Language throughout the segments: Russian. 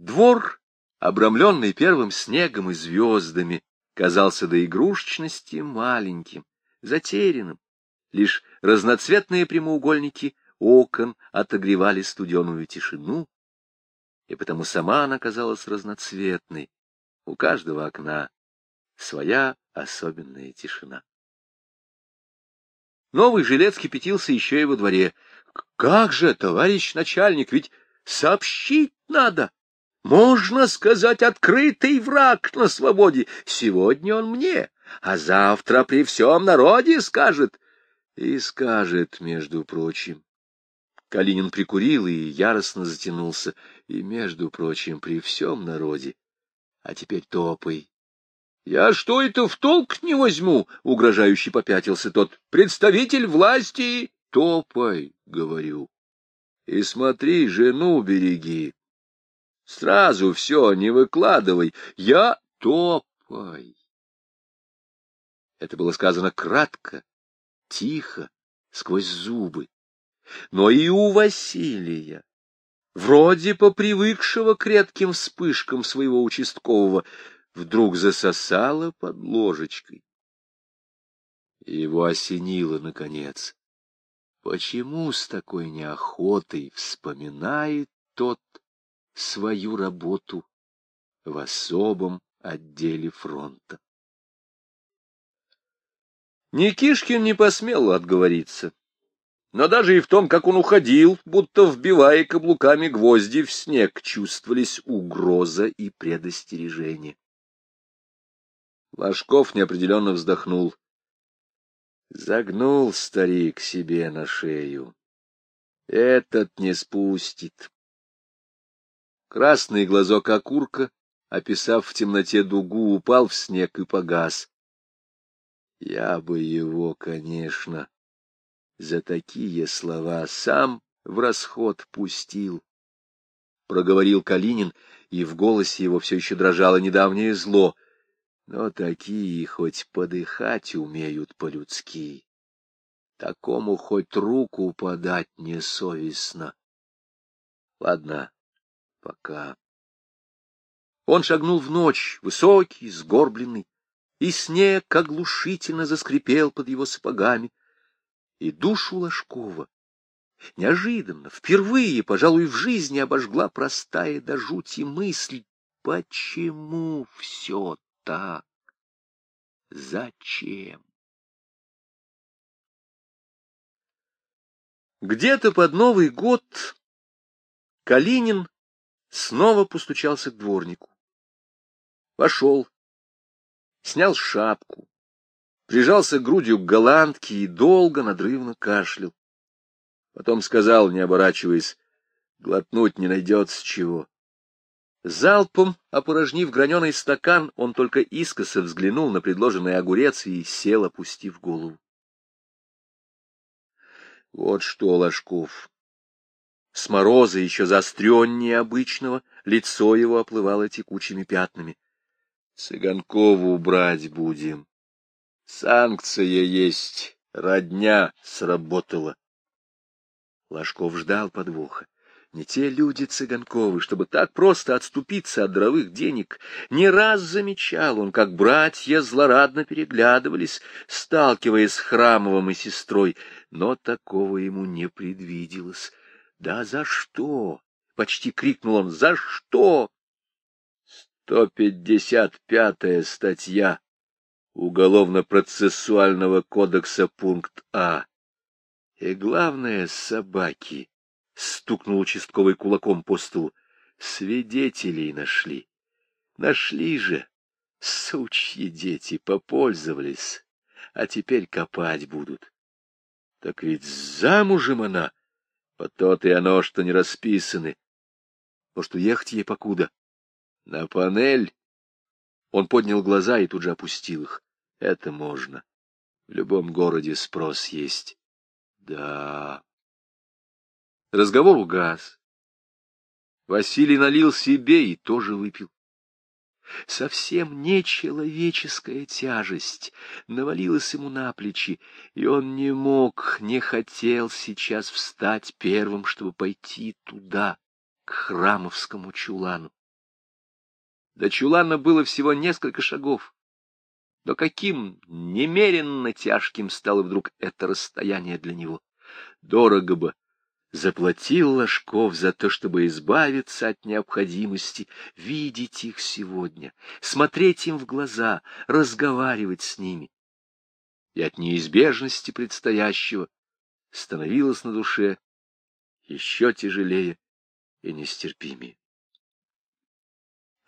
Двор, обрамленный первым снегом и звездами, казался до игрушечности маленьким, затерянным. Лишь разноцветные прямоугольники окон отогревали студеную тишину, и потому сама она казалась разноцветной. У каждого окна своя особенная тишина. Новый жилец кипятился еще и во дворе. «Как же, товарищ начальник, ведь сообщить надо!» Можно сказать, открытый враг на свободе. Сегодня он мне, а завтра при всем народе скажет. И скажет, между прочим. Калинин прикурил и яростно затянулся. И, между прочим, при всем народе. А теперь топай. — Я что это в толк не возьму? — угрожающе попятился тот. — Представитель власти. — Топай, — говорю. — И смотри, жену береги. Сразу все не выкладывай. Я топай. Это было сказано кратко, тихо, сквозь зубы. Но и у Василия, вроде по привыкшего к редким вспышкам своего участкового, вдруг засосало под ложечкой. Его осенило, наконец. Почему с такой неохотой вспоминает тот свою работу в особом отделе фронта? Никишкин не посмел отговориться. Но даже и в том, как он уходил, будто вбивая каблуками гвозди в снег, чувствовались угроза и предостережение. Ложков неопределенно вздохнул. Загнул старик себе на шею. Этот не спустит. Красный глазок окурка, описав в темноте дугу, упал в снег и погас. Я бы его, конечно, за такие слова сам в расход пустил. Проговорил Калинин, и в голосе его все еще дрожало недавнее зло — но такие хоть подыхать умеют по-людски. Такому хоть руку подать несовестно. Ладно, пока. Он шагнул в ночь, высокий, сгорбленный, и снег оглушительно заскрипел под его сапогами. И душу Ложкова неожиданно, впервые, пожалуй, в жизни обожгла простая до жути мысль, почему все так? Зачем? Где-то под Новый год Калинин снова постучался к дворнику. Вошел, снял шапку, прижался грудью к голландке и долго надрывно кашлял. Потом сказал, не оборачиваясь, глотнуть не найдется чего. Залпом, опорожнив граненый стакан, он только искоса взглянул на предложенный огурец и сел, опустив голову. Вот что, Ложков. С мороза еще заостреннее обычного, лицо его оплывало текучими пятнами. Цыганкову убрать будем. Санкция есть, родня сработала. Ложков ждал подвоха. Не те люди Цыганковы, чтобы так просто отступиться от дровых денег. Не раз замечал он, как братья злорадно переглядывались, сталкиваясь с Храмовым и сестрой, но такого ему не предвиделось. «Да за что?» — почти крикнул он. «За что?» «Сто пятьдесят пятая статья Уголовно-процессуального кодекса пункт А. И главное — собаки» стукнул участковый кулаком по столу. Свидетелей нашли. Нашли же. Сучьи дети попользовались, а теперь копать будут. Так ведь замужем она, по то-то и оно, что не расписаны. Может, уехать ей покуда? На панель? Он поднял глаза и тут же опустил их. Это можно. В любом городе спрос есть. Да, Разговор угас. Василий налил себе и тоже выпил. Совсем нечеловеческая тяжесть навалилась ему на плечи, и он не мог, не хотел сейчас встать первым, чтобы пойти туда, к храмовскому чулану. До чулана было всего несколько шагов. Но каким немеренно тяжким стало вдруг это расстояние для него. Дорого бы заплатил Ложков за то, чтобы избавиться от необходимости видеть их сегодня, смотреть им в глаза, разговаривать с ними. И от неизбежности предстоящего становилось на душе еще тяжелее и нестерпимее.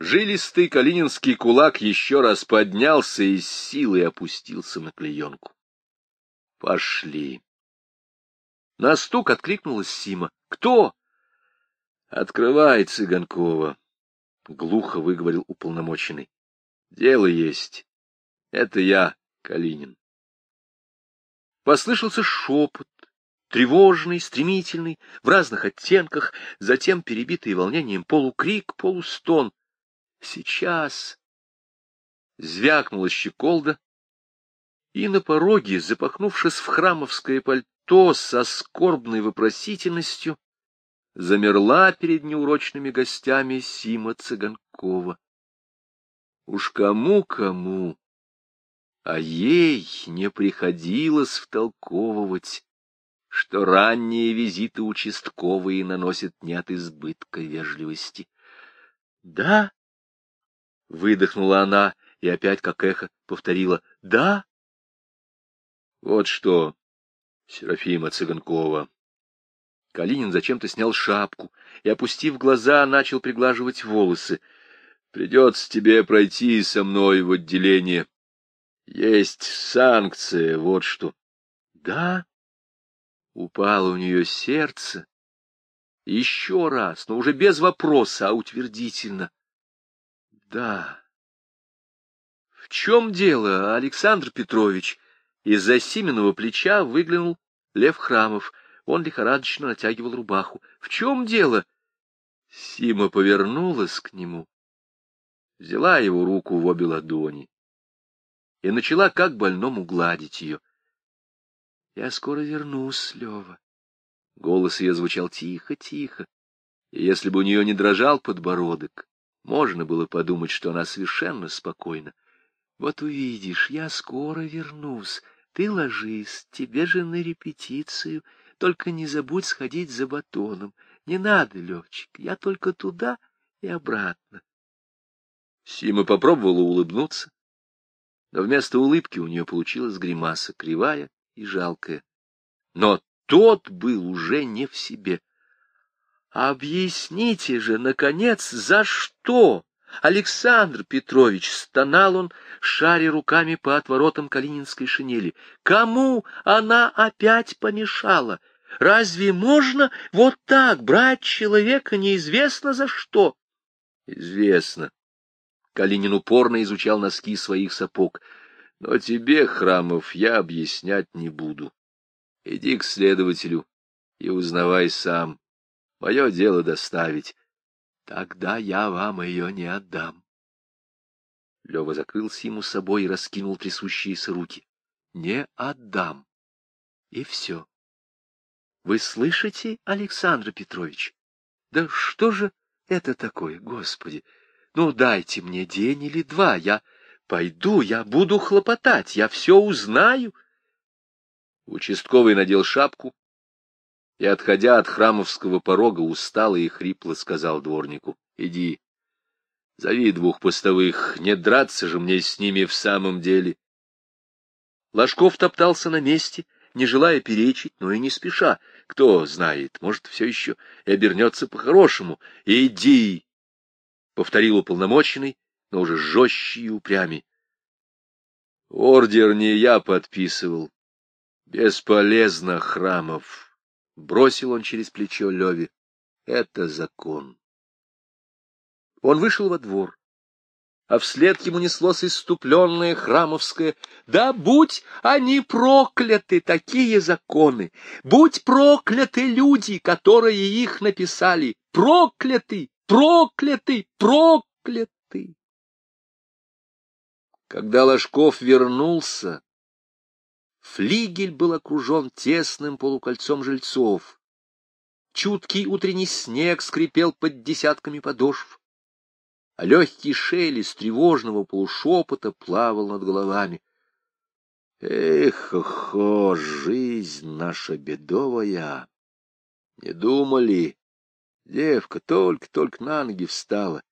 Жилистый калининский кулак еще раз поднялся и с силой опустился на клеенку. Пошли. На стук откликнулась Сима. «Кто?» «Открывай, Цыганкова», — глухо выговорил уполномоченный. «Дело есть. Это я, Калинин». Послышался шепот, тревожный, стремительный, в разных оттенках, затем перебитый волнением полукрик, полустон. Сейчас звякнула щеколда, и на пороге, запахнувшись в храмовское пальто со скорбной вопросительностью, замерла перед неурочными гостями Сима Цыганкова. Уж кому-кому, а ей не приходилось втолковывать, что ранние визиты участковые наносят не от избытка вежливости. — Да, Выдохнула она и опять, как эхо, повторила «Да». Вот что, Серафима Цыганкова. Калинин зачем-то снял шапку и, опустив глаза, начал приглаживать волосы. Придется тебе пройти со мной в отделение. Есть санкция, вот что. Да? Упало у нее сердце. Еще раз, но уже без вопроса, а утвердительно. Да. В чем дело, Александр Петрович? Из-за Симиного плеча выглянул Лев Храмов. Он лихорадочно натягивал рубаху. В чем дело? Сима повернулась к нему, взяла его руку в обе ладони и начала как больному гладить ее. — Я скоро вернусь, Лева. Голос ее звучал тихо-тихо, и если бы у нее не дрожал подбородок, можно было подумать, что она совершенно спокойна. Вот увидишь, я скоро вернусь. Ты ложись, тебе же на репетицию. Только не забудь сходить за батоном. Не надо, Левчик, я только туда и обратно. Сима попробовала улыбнуться, но вместо улыбки у нее получилась гримаса, кривая и жалкая. Но тот был уже не в себе. Объясните же, наконец, за что? Александр Петрович, стонал он, шаря руками по отворотам калининской шинели. Кому она опять помешала? Разве можно вот так брать человека неизвестно за что? Известно. Калинин упорно изучал носки своих сапог. Но тебе, Храмов, я объяснять не буду. Иди к следователю и узнавай сам. Мое дело доставить. Тогда я вам ее не отдам. Лева закрыл Симу собой и раскинул трясущиеся руки. Не отдам. И все. Вы слышите, Александр Петрович? Да что же это такое, Господи? Ну, дайте мне день или два, я пойду, я буду хлопотать, я все узнаю. Участковый надел шапку, и, отходя от храмовского порога, устало и хрипло сказал дворнику, — Иди, зови двух постовых, не драться же мне с ними в самом деле. Ложков топтался на месте, не желая перечить, но и не спеша. Кто знает, может, все еще и обернется по-хорошему. «Иди!» — повторил уполномоченный, но уже жестче и упрямей. Ордер не я подписывал. Бесполезно, Храмов. Бросил он через плечо Леве. Это закон. Он вышел во двор, а вслед ему неслось иступленное храмовское «Да будь они прокляты, такие законы! Будь прокляты люди, которые их написали! Прокляты! Прокляты! Прокляты!» Когда Ложков вернулся, Флигель был окружен тесным полукольцом жильцов. Чуткий утренний снег скрипел под десятками подошв. а легкий шелест тревожного полушепота плавал над головами. Эх, хо, жизнь наша бедовая! Не думали, девка только-только на ноги встала.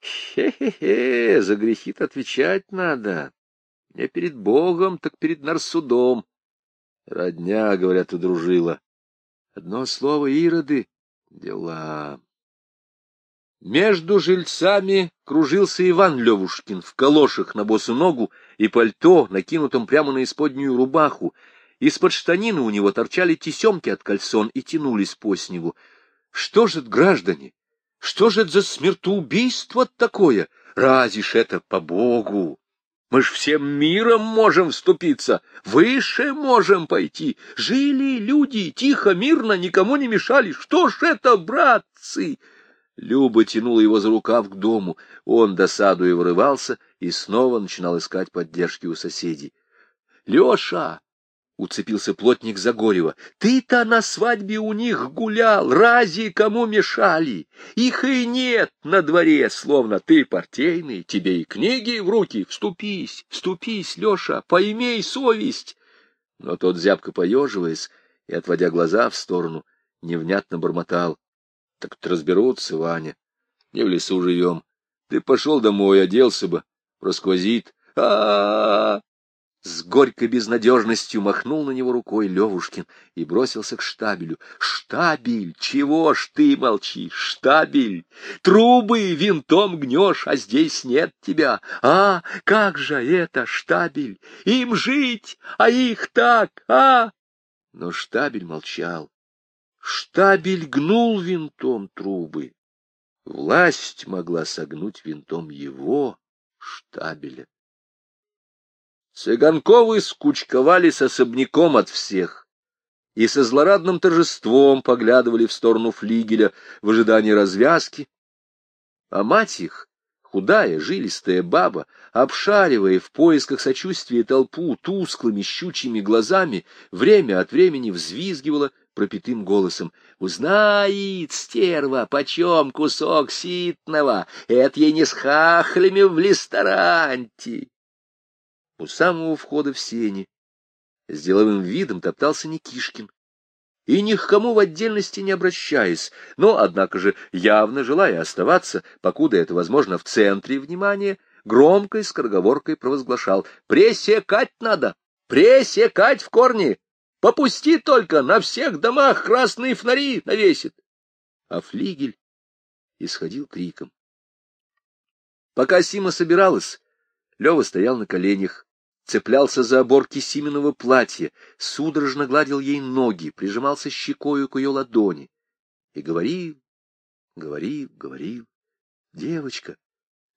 Хе-хе-хе, за грехи-то отвечать надо. Не перед Богом, так перед Нарсудом. Родня, говорят, удружила. Одно слово ироды — дела. Между жильцами кружился Иван Левушкин в калошах на босу ногу и пальто, накинутом прямо на исподнюю рубаху. Из-под штанины у него торчали тесемки от кальсон и тянулись по снегу. Что же это, граждане? Что же это за смертоубийство такое? Разве ж это по Богу? Мы ж всем миром можем вступиться, выше можем пойти. Жили люди, тихо, мирно, никому не мешали. Что ж это, братцы? Люба тянула его за рукав к дому. Он, досадуя, вырывался и снова начинал искать поддержки у соседей. — Леша! — уцепился плотник Загорева. — Ты-то на свадьбе у них гулял, рази кому мешали? Их и нет на дворе, словно ты партийный, тебе и книги в руки. Вступись, вступись, Леша, поимей совесть. Но тот, зябко поеживаясь и отводя глаза в сторону, невнятно бормотал. Так-то разберутся, Ваня. Не в лесу живем. Ты пошел домой, оделся бы. Просквозит. а а, -а, С горькой безнадежностью махнул на него рукой Левушкин и бросился к штабелю. «Штабель! Чего ж ты молчишь? Штабель! Трубы винтом гнешь, а здесь нет тебя! А, как же это, штабель! Им жить, а их так, а!» Но штабель молчал. Штабель гнул винтом трубы. Власть могла согнуть винтом его, штабеля. Цыганковы скучковались особняком от всех и со злорадным торжеством поглядывали в сторону флигеля в ожидании развязки, а мать их, худая, жилистая баба, обшаривая в поисках сочувствия толпу тусклыми щучьими глазами, время от времени взвизгивала пропитым голосом. «Узнает, стерва, почем кусок ситного? Это ей не с хахлями в ресторанте!» У самого входа в сени с деловым видом топтался Никишкин, и ни к кому в отдельности не обращаясь, но, однако же, явно желая оставаться, покуда это возможно, в центре внимания, громкой скороговоркой провозглашал «Пресекать надо! Пресекать в корне! Попусти только, на всех домах красные фонари навесит. А флигель исходил криком. Пока Сима собиралась, Лева стоял на коленях, цеплялся за оборки Симиного платья, судорожно гладил ей ноги, прижимался щекою к ее ладони и говорил, говорил, говорил. Девочка,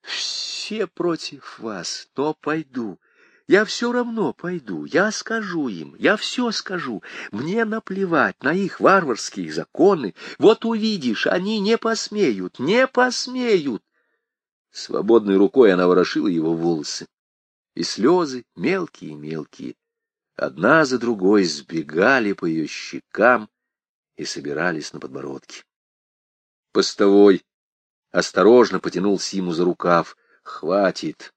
все против вас, но пойду. Я все равно пойду, я скажу им, я все скажу. Мне наплевать на их варварские законы. Вот увидишь, они не посмеют, не посмеют. Свободной рукой она ворошила его волосы. И слезы, мелкие-мелкие, одна за другой сбегали по ее щекам и собирались на подбородке. Постовой осторожно потянул Симу за рукав. «Хватит!»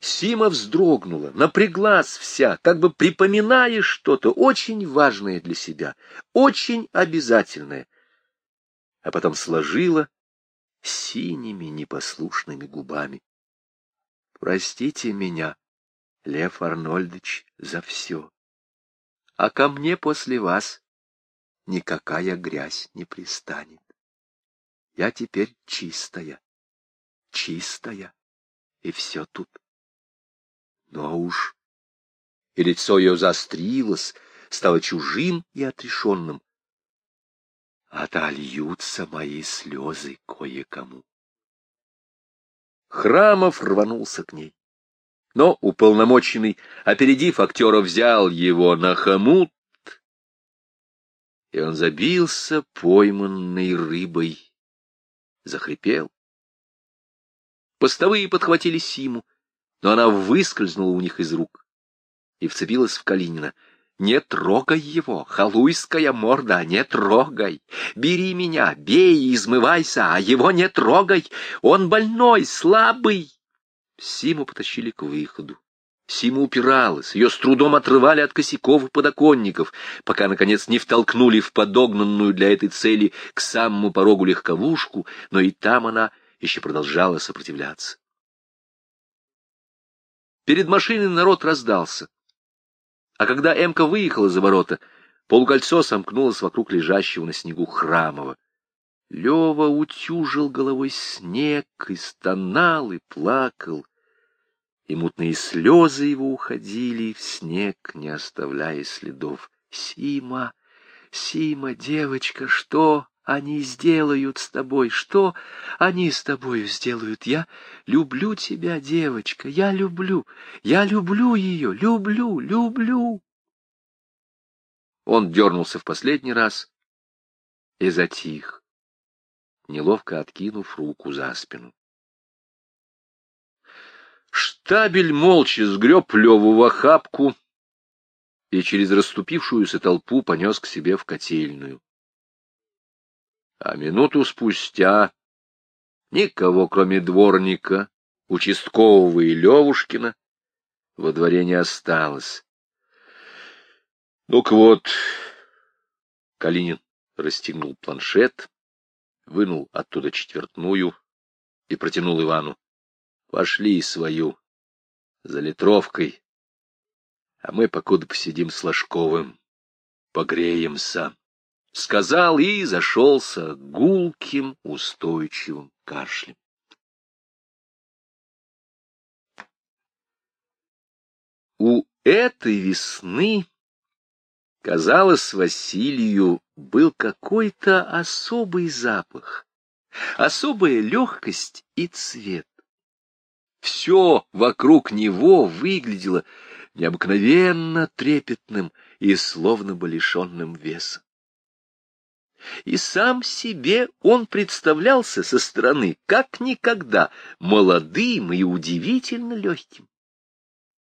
Сима вздрогнула, напряглась вся, как бы припоминая что-то очень важное для себя, очень обязательное, а потом сложила синими непослушными губами. Простите меня, Лев Арнольдович, за все. А ко мне после вас никакая грязь не пристанет. Я теперь чистая, чистая, и все тут. Ну а уж и лицо ее заострилось, стало чужим и отрешенным. Отольются мои слезы кое-кому. Храмов рванулся к ней. Но уполномоченный, опередив актера, взял его на хомут, и он забился пойманной рыбой, захрипел. Постовые подхватили Симу, но она выскользнула у них из рук и вцепилась в Калинина. Не трогай его, халуйская морда, не трогай. Бери меня, бей и измывайся, а его не трогай. Он больной, слабый. Симу потащили к выходу. Сима упиралась, ее с трудом отрывали от косяков и подоконников, пока, наконец, не втолкнули в подогнанную для этой цели к самому порогу легковушку, но и там она еще продолжала сопротивляться. Перед машиной народ раздался. А когда Эмка выехала за ворота, полукольцо сомкнулось вокруг лежащего на снегу Храмова. Лева утюжил головой снег и стонал, и плакал и мутные слезы его уходили в снег, не оставляя следов. «Сима, Сима, девочка, что они сделают с тобой? Что они с тобой сделают? Я люблю тебя, девочка, я люблю, я люблю ее, люблю, люблю!» Он дернулся в последний раз и затих, неловко откинув руку за спину. Штабель молча сгреб Леву в охапку и через расступившуюся толпу понес к себе в котельную. А минуту спустя никого, кроме дворника, участкового и Левушкина, во дворе не осталось. Ну-ка вот, Калинин расстегнул планшет, вынул оттуда четвертную и протянул Ивану. Пошли свою, за литровкой, а мы покуда посидим с Ложковым, погреемся. Сказал и зашелся гулким, устойчивым кашлем. У этой весны, казалось, Василию был какой-то особый запах, особая легкость и цвет. Все вокруг него выглядело необыкновенно трепетным и словно бы лишенным веса. И сам себе он представлялся со стороны, как никогда, молодым и удивительно легким.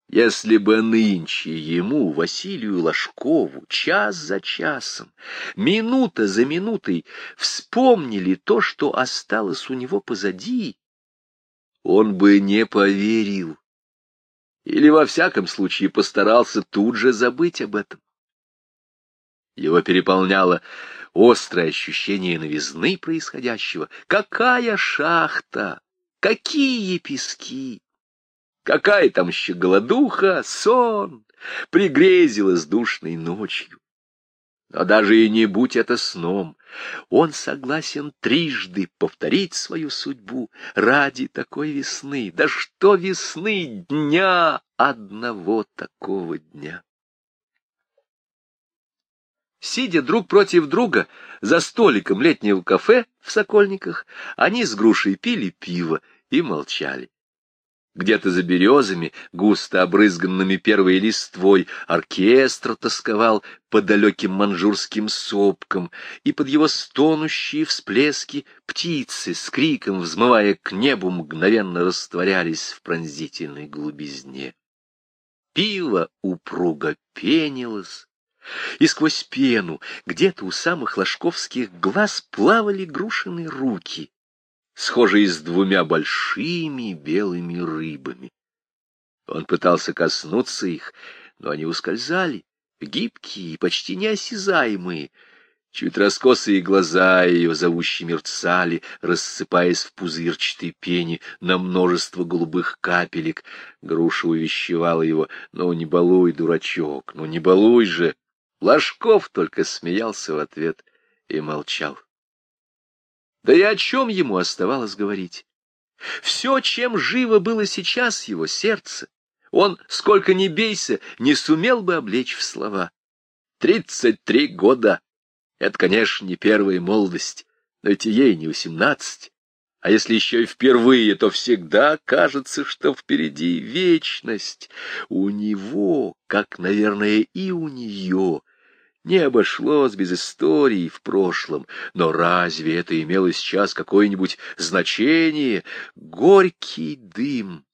Если бы нынче ему, Василию Ложкову, час за часом, минута за минутой вспомнили то, что осталось у него позади, он бы не поверил. Или, во всяком случае, постарался тут же забыть об этом. Его переполняло острое ощущение новизны происходящего. Какая шахта! Какие пески! Какая там еще голодуха, сон! Пригрезилась душной ночью. Но даже и не будь это сном, он согласен трижды повторить свою судьбу ради такой весны. Да что весны дня одного такого дня? Сидя друг против друга за столиком летнего кафе в Сокольниках, они с грушей пили пиво и молчали. Где-то за березами, густо обрызганными первой листвой, оркестр тосковал по далеким манжурским сопкам, и под его стонущие всплески птицы с криком, взмывая к небу, мгновенно растворялись в пронзительной глубизне. Пиво упруго пенилось, и сквозь пену где-то у самых ложковских глаз плавали грушины руки, схожий с двумя большими белыми рыбами. Он пытался коснуться их, но они ускользали, гибкие и почти неосязаемые. Чуть раскосые глаза ее зовуще мерцали, рассыпаясь в пузырчатой пене на множество голубых капелек. Груша увещевала его. «Ну, не балуй, дурачок, ну не балуй же!» Ложков только смеялся в ответ и молчал. Да и о чем ему оставалось говорить? Все, чем живо было сейчас его сердце, он, сколько ни бейся, не сумел бы облечь в слова. Тридцать три года — это, конечно, не первая молодость, но ведь ей не восемнадцать. А если еще и впервые, то всегда кажется, что впереди вечность. У него, как, наверное, и у нее, не обошлось без истории в прошлом, но разве это имело сейчас какое-нибудь значение? Горький дым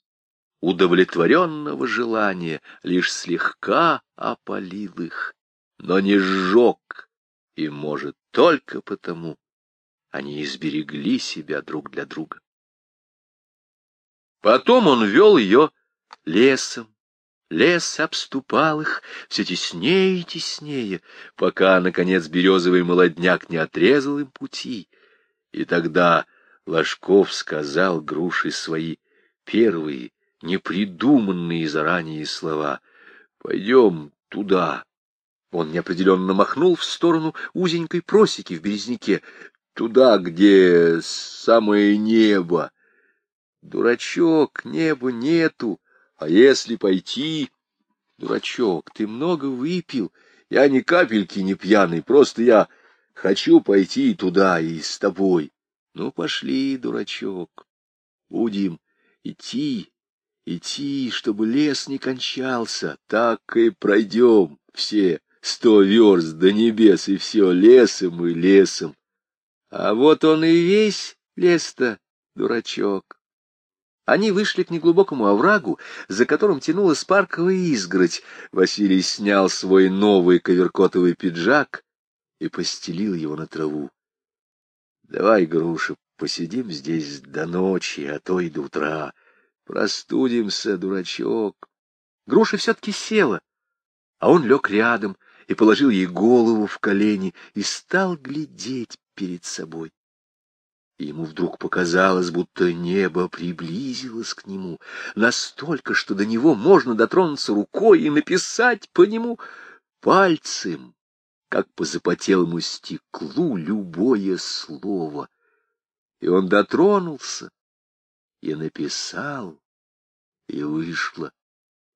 удовлетворенного желания лишь слегка опалил их, но не сжег, и, может, только потому они изберегли себя друг для друга. Потом он вел ее лесом, Лес обступал их все теснее и теснее, пока, наконец, березовый молодняк не отрезал им пути. И тогда Ложков сказал груши свои первые, непридуманные заранее слова. «Пойдем туда». Он неопределенно махнул в сторону узенькой просеки в березняке, туда, где самое небо. Дурачок, неба нету, а если пойти... Дурачок, ты много выпил. Я ни капельки не пьяный, просто я хочу пойти туда и с тобой. Ну, пошли, дурачок. Будем идти, идти, чтобы лес не кончался. Так и пройдем все сто верст до небес, и все лесом и лесом. А вот он и весь лес-то, дурачок. Они вышли к неглубокому оврагу, за которым тянулась парковая изгородь. Василий снял свой новый коверкотовый пиджак и постелил его на траву. — Давай, груша, посидим здесь до ночи, а то и до утра. Простудимся, дурачок. Груша все-таки села, а он лег рядом и положил ей голову в колени и стал глядеть перед собой. Ему вдруг показалось, будто небо приблизилось к нему настолько, что до него можно дотронуться рукой и написать по нему пальцем, как по запотелому стеклу, любое слово. И он дотронулся и написал, и вышло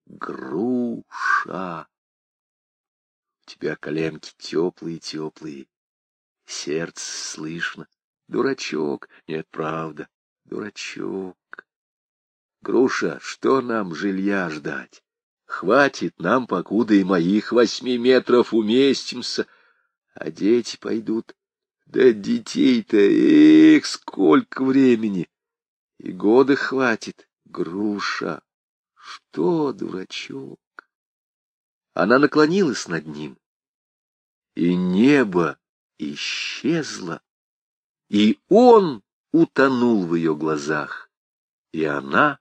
груша. У тебя коленки теплые-теплые, сердце слышно. Дурачок. Нет, правда, дурачок. Груша, что нам жилья ждать? Хватит нам, покуда и моих восьми метров уместимся, а дети пойдут. Да детей-то, эх, сколько времени! И года хватит, груша. Что, дурачок? Она наклонилась над ним, и небо исчезло и он утонул в ее глазах, и она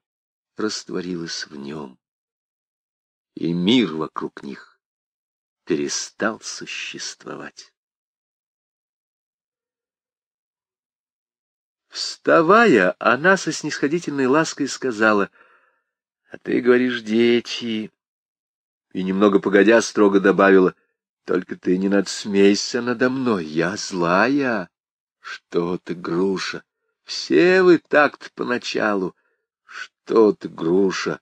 растворилась в нем. И мир вокруг них перестал существовать. Вставая, она со снисходительной лаской сказала, — А ты говоришь, дети. И немного погодя строго добавила, — Только ты не надсмейся надо мной, я злая. Что ты, груша? Все вы так-то поначалу. Что ты, груша?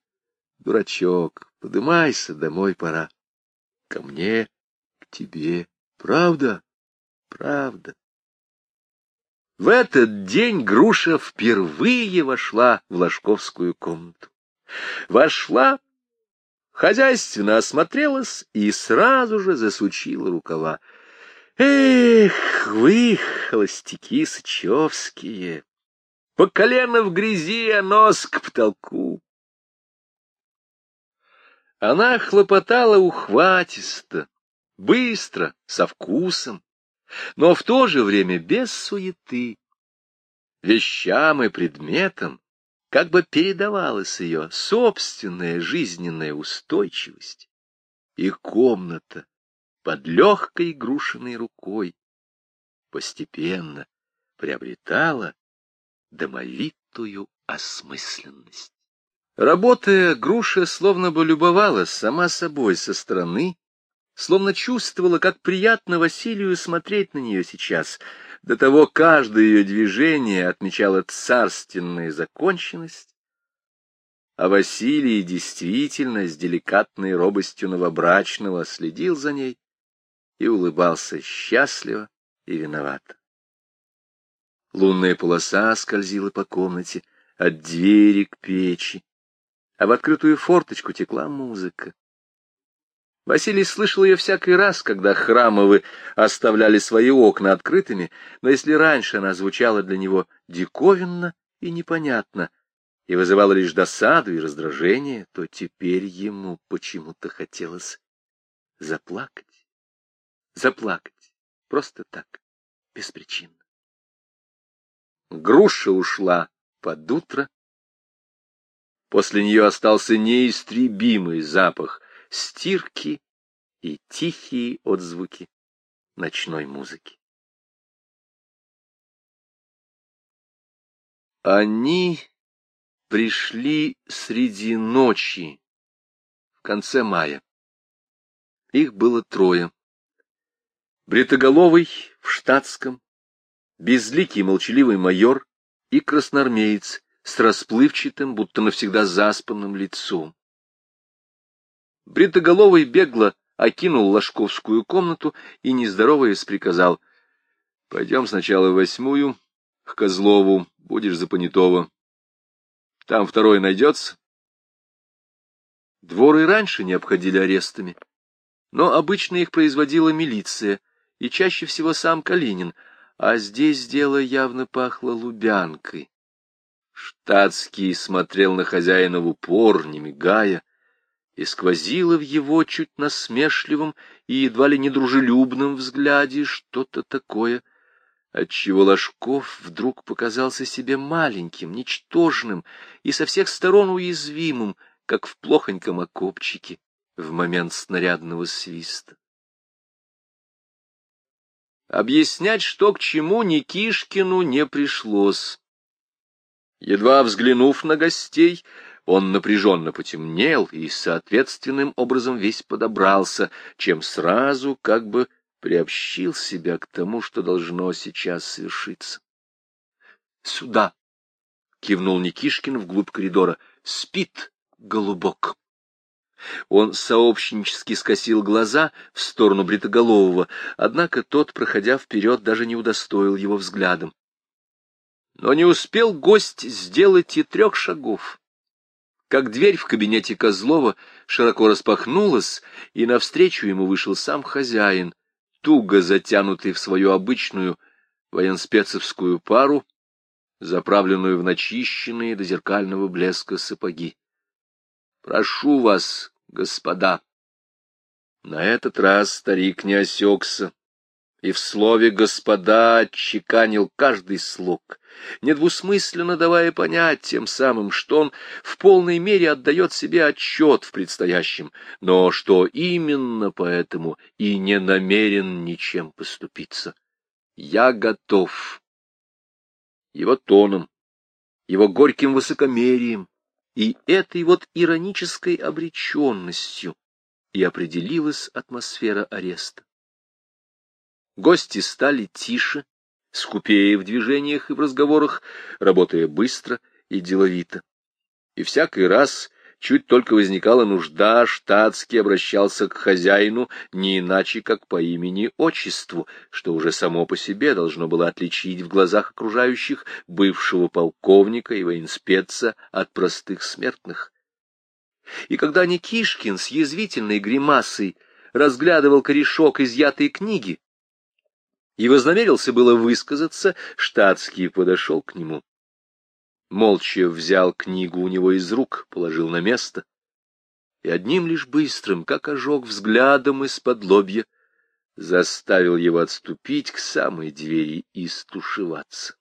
Дурачок, подымайся, домой пора. Ко мне, к тебе. Правда? Правда. В этот день Груша впервые вошла в Ложковскую комнату. Вошла, хозяйственно осмотрелась и сразу же засучила рукава. Эх, вы, холостяки сычевские, по колено в грязи, а нос к потолку. Она хлопотала ухватисто, быстро, со вкусом, но в то же время без суеты. Вещам и предметам как бы передавалась ее собственная жизненная устойчивость, и комната под легкой грушиной рукой постепенно приобретала домовитую осмысленность. Работая, груша словно бы любовалась сама собой со стороны, словно чувствовала, как приятно Василию смотреть на нее сейчас. До того каждое ее движение отмечало царственную законченность, а Василий действительно с деликатной робостью новобрачного следил за ней, и улыбался счастливо и виновато. Лунная полоса скользила по комнате от двери к печи, а в открытую форточку текла музыка. Василий слышал ее всякий раз, когда Храмовы оставляли свои окна открытыми, но если раньше она звучала для него диковинно и непонятно, и вызывало лишь досаду и раздражение, то теперь ему почему-то хотелось заплакать. Заплакать. Просто так, беспричинно. Груша ушла под утро. После нее остался неистребимый запах стирки и тихие отзвуки ночной музыки. Они пришли среди ночи, в конце мая. Их было трое. Бритоголовый в штатском, безликий молчаливый майор и красноармеец с расплывчатым, будто навсегда заспанным лицом. Бритоголовый бегло окинул Ложковскую комнату и, не здороваясь, приказал, — Пойдем сначала в восьмую, к Козлову, будешь за понятого. Там второй найдется. Дворы раньше не обходили арестами, но обычно их производила милиция, и чаще всего сам Калинин, а здесь дело явно пахло лубянкой. Штатский смотрел на хозяина в упор, не мигая, и сквозило в его чуть насмешливом и едва ли недружелюбном взгляде что-то такое, отчего Ложков вдруг показался себе маленьким, ничтожным и со всех сторон уязвимым, как в плохоньком окопчике в момент снарядного свиста. Объяснять, что к чему, Никишкину не пришлось. Едва взглянув на гостей, он напряженно потемнел и соответственным образом весь подобрался, чем сразу как бы приобщил себя к тому, что должно сейчас свершиться. — Сюда! — кивнул Никишкин вглубь коридора. — Спит, голубок! Он сообщнически скосил глаза в сторону Бритоголового, однако тот, проходя вперед, даже не удостоил его взглядом. Но не успел гость сделать и трех шагов как дверь в кабинете Козлова широко распахнулась, и навстречу ему вышел сам хозяин, туго затянутый в свою обычную военспецовскую пару, заправленную в начищенные до зеркального блеска сапоги. — Прошу вас, господа. На этот раз старик не осекся, и в слове «господа» отчеканил каждый слог, недвусмысленно давая понять тем самым, что он в полной мере отдает себе отчет в предстоящем, но что именно поэтому и не намерен ничем поступиться. «Я готов». Его тоном, его горьким высокомерием и этой вот иронической обреченностью и определилась атмосфера ареста. Гости стали тише, скупее в движениях и в разговорах, работая быстро и деловито. И всякий раз, чуть только возникала нужда, штатский обращался к хозяину не иначе, как по имени-отчеству, что уже само по себе должно было отличить в глазах окружающих бывшего полковника и военспеца от простых смертных. И когда Никишкин с язвительной гримасой разглядывал корешок изъятой книги, и вознамерился было высказаться, штатский подошел к нему. Молча взял книгу у него из рук, положил на место, и одним лишь быстрым, как ожог взглядом из-под лобья, заставил его отступить к самой двери и стушеваться.